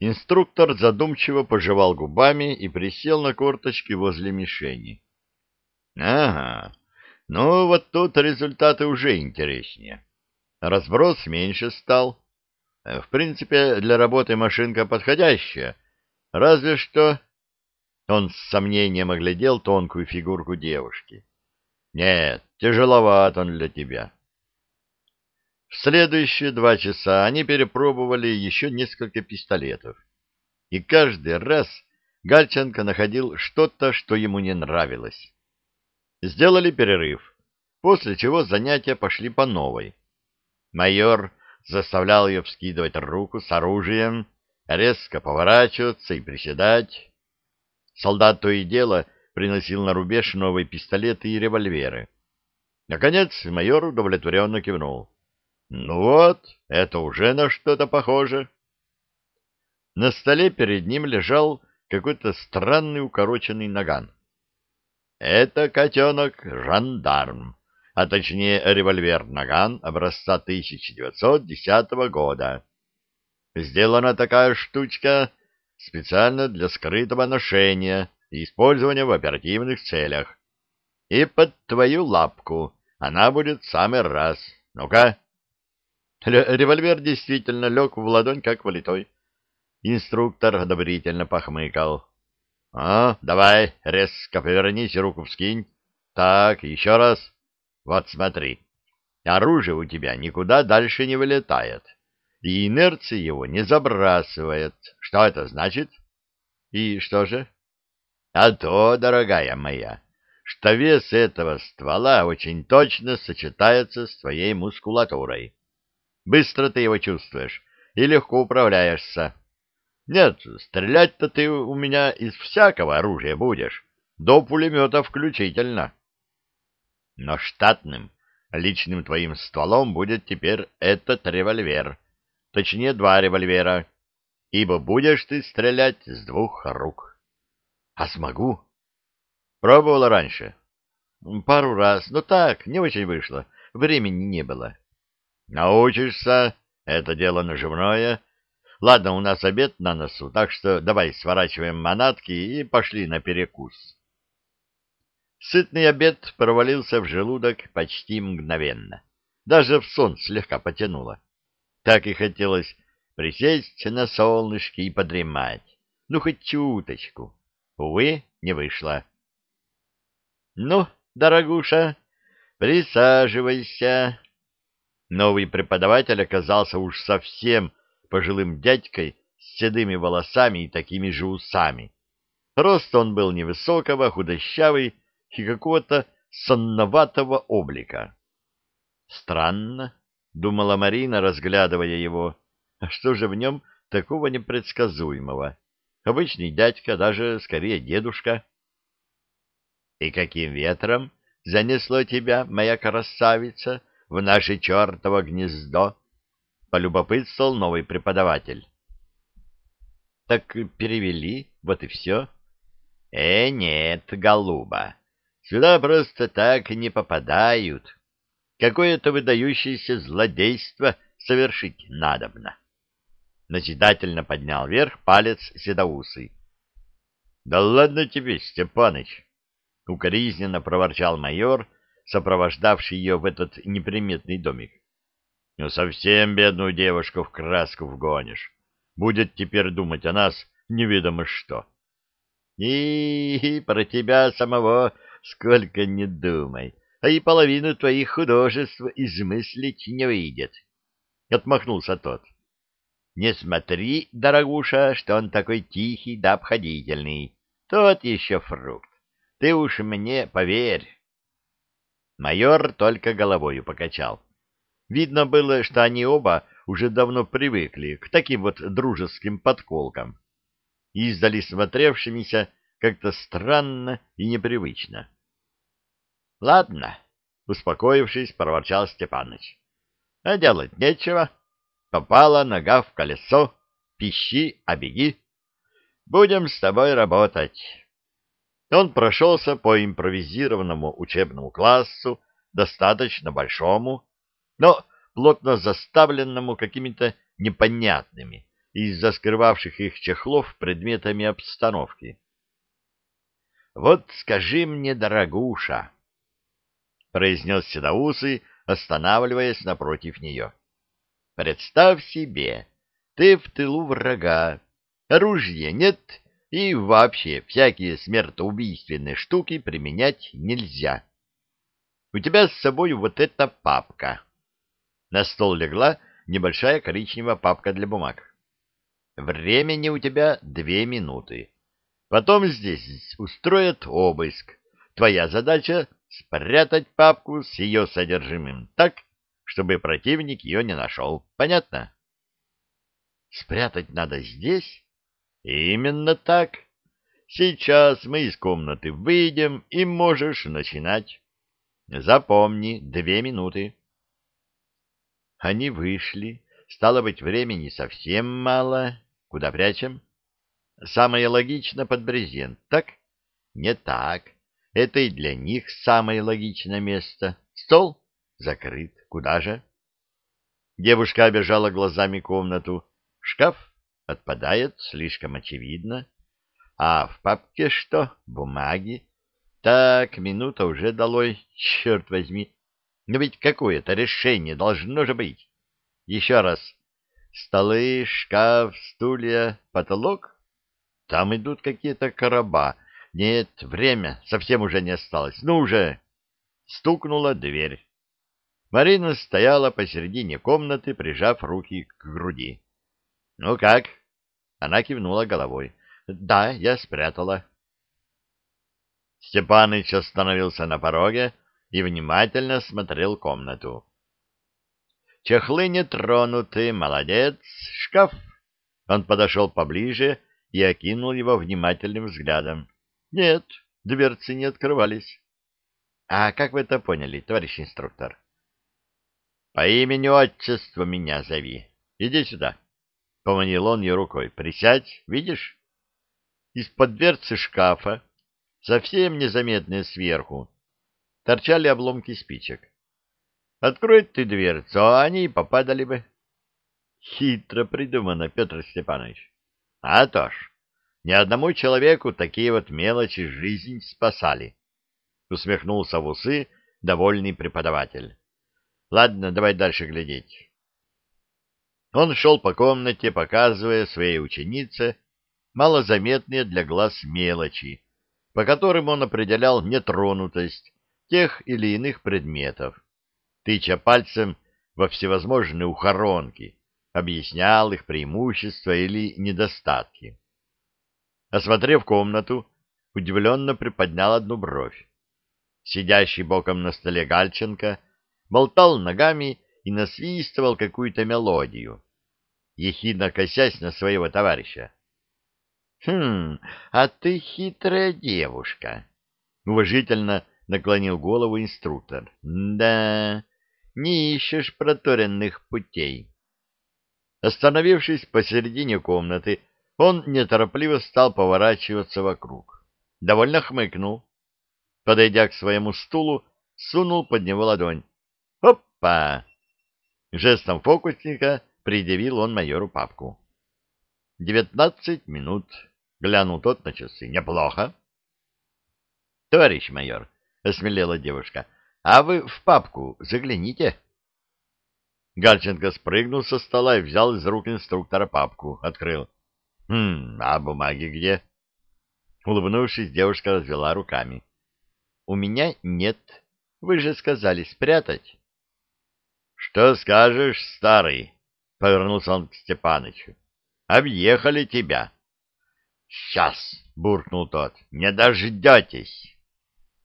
Инструктор задумчиво пожевал губами и присел на корточки возле мишени. — Ага, ну вот тут результаты уже интереснее. Разброс меньше стал. В принципе, для работы машинка подходящая. Разве что... Он с сомнением оглядел тонкую фигурку девушки. Нет, тяжеловат он для тебя. В следующие два часа они перепробовали еще несколько пистолетов. И каждый раз Гальченко находил что-то, что ему не нравилось. Сделали перерыв, после чего занятия пошли по новой. Майор заставлял ее вскидывать руку с оружием, резко поворачиваться и приседать. Солдат то и дело приносил на рубеж новые пистолеты и револьверы. Наконец майор удовлетворенно кивнул. Ну вот, это уже на что-то похоже. На столе перед ним лежал какой-то странный укороченный наган. Это котенок-жандарм, а точнее револьвер-наган образца 1910 года. Сделана такая штучка специально для скрытого ношения и использования в оперативных целях. И под твою лапку она будет в самый раз. Ну-ка, Револьвер действительно лег в ладонь, как валитой. Инструктор одобрительно похмыкал. — А, давай, резко повернись, руку вскинь. Так, еще раз. Вот смотри. Оружие у тебя никуда дальше не вылетает. И инерция его не забрасывает. Что это значит? И что же? А то, дорогая моя, что вес этого ствола очень точно сочетается с твоей мускулатурой. Быстро ты его чувствуешь и легко управляешься. Нет, стрелять-то ты у меня из всякого оружия будешь, до пулемета включительно. Но штатным, личным твоим стволом будет теперь этот револьвер, точнее два револьвера, ибо будешь ты стрелять с двух рук. А смогу? Пробовала раньше. Пару раз, но так, не очень вышло, времени не было. Научишься, это дело наживное. Ладно, у нас обед на носу, так что давай сворачиваем манатки и пошли на перекус. Сытный обед провалился в желудок почти мгновенно. Даже в сон слегка потянуло. Так и хотелось присесть на солнышке и подремать. Ну, хоть чуточку. Увы, не вышло. — Ну, дорогуша, присаживайся, Новый преподаватель оказался уж совсем пожилым дядькой с седыми волосами и такими же усами. Рост он был невысокого, худощавый и какого-то сонноватого облика. «Странно», — думала Марина, разглядывая его, — «а что же в нем такого непредсказуемого? Обычный дядька, даже скорее дедушка». «И каким ветром занесло тебя, моя красавица?» В наше чертово гнездо? — полюбопытствовал новый преподаватель. — Так перевели, вот и все. — Э, нет, голуба, сюда просто так не попадают. Какое-то выдающееся злодейство совершить надобно. Назидательно поднял вверх палец седоусый. — Да ладно тебе, Степаныч! — укоризненно проворчал майор, — сопровождавший ее в этот неприметный домик. Ну, совсем бедную девушку в краску вгонишь. Будет теперь думать о нас неведомо что. И, и про тебя самого сколько не думай, а и половину твоих художеств измыслить не выйдет. Отмахнулся тот. Не смотри, дорогуша, что он такой тихий да обходительный. Тот еще фрукт. Ты уж мне поверь. Майор только головою покачал. Видно было, что они оба уже давно привыкли к таким вот дружеским подколкам, издали смотревшимися как-то странно и непривычно. — Ладно, — успокоившись, проворчал Степаныч. — А делать нечего. Попала нога в колесо, пищи, а беги. Будем с тобой работать. Он прошелся по импровизированному учебному классу, достаточно большому, но плотно заставленному какими-то непонятными, из-за скрывавших их чехлов предметами обстановки. «Вот скажи мне, дорогуша», — произнес Седоусый, останавливаясь напротив нее. «Представь себе, ты в тылу врага, оружия нет, и вообще всякие смертоубийственные штуки применять нельзя. У тебя с собой вот эта папка». На стол легла небольшая коричневая папка для бумаг. Времени у тебя две минуты. Потом здесь устроят обыск. Твоя задача — спрятать папку с ее содержимым так, чтобы противник ее не нашел. Понятно? Спрятать надо здесь? Именно так. Сейчас мы из комнаты выйдем, и можешь начинать. Запомни, две минуты. Они вышли. Стало быть, времени совсем мало. Куда прячем? Самое логично под брезент, так? Не так. Это и для них самое логичное место. Стол закрыт. Куда же? Девушка обежала глазами комнату. Шкаф отпадает, слишком очевидно. А в папке что? Бумаги. Так, минута уже долой, черт возьми. Но ведь какое-то решение должно же быть. Еще раз. Столы, шкаф, стулья, потолок? Там идут какие-то короба. Нет, время совсем уже не осталось. Ну уже! Стукнула дверь. Марина стояла посередине комнаты, прижав руки к груди. — Ну как? Она кивнула головой. — Да, я спрятала. Степаныч остановился на пороге и внимательно смотрел комнату. Чехлы не тронуты, молодец, шкаф. Он подошел поближе и окинул его внимательным взглядом. Нет, дверцы не открывались. А как вы это поняли, товарищ инструктор? По имени-отчеству меня зови. Иди сюда. Поманил он ей рукой. Присядь, видишь? Из-под дверцы шкафа, совсем незаметные сверху, торчали обломки спичек. Открой ты дверцу, а они попадали бы. Хитро придумано, Петр Степанович. А то ж, ни одному человеку такие вот мелочи жизнь спасали. Усмехнулся в усы довольный преподаватель. Ладно, давай дальше глядеть. Он шел по комнате, показывая своей ученице малозаметные для глаз мелочи, по которым он определял нетронутость тех или иных предметов тыча пальцем во всевозможные ухоронки, объяснял их преимущества или недостатки. Осмотрев комнату, удивленно приподнял одну бровь. Сидящий боком на столе Гальченко болтал ногами и насвистывал какую-то мелодию, ехидно косясь на своего товарища. — Хм, а ты хитрая девушка! — уважительно наклонил голову инструктор. — Да, не ищешь проторенных путей. Остановившись посередине комнаты, он неторопливо стал поворачиваться вокруг. Довольно хмыкнул. Подойдя к своему стулу, сунул под него ладонь. «Опа!» Жестом фокусника предъявил он майору папку. «Девятнадцать минут», — глянул тот на часы. «Неплохо». «Товарищ майор», — осмелела девушка, — а вы в папку загляните. Гальченко спрыгнул со стола и взял из рук инструктора папку. Открыл. «Хм, а бумаги где?» Улыбнувшись, девушка развела руками. «У меня нет. Вы же сказали спрятать». «Что скажешь, старый?» — повернулся он к Степанычу. «Объехали тебя». «Сейчас!» — буркнул тот. «Не дождетесь!»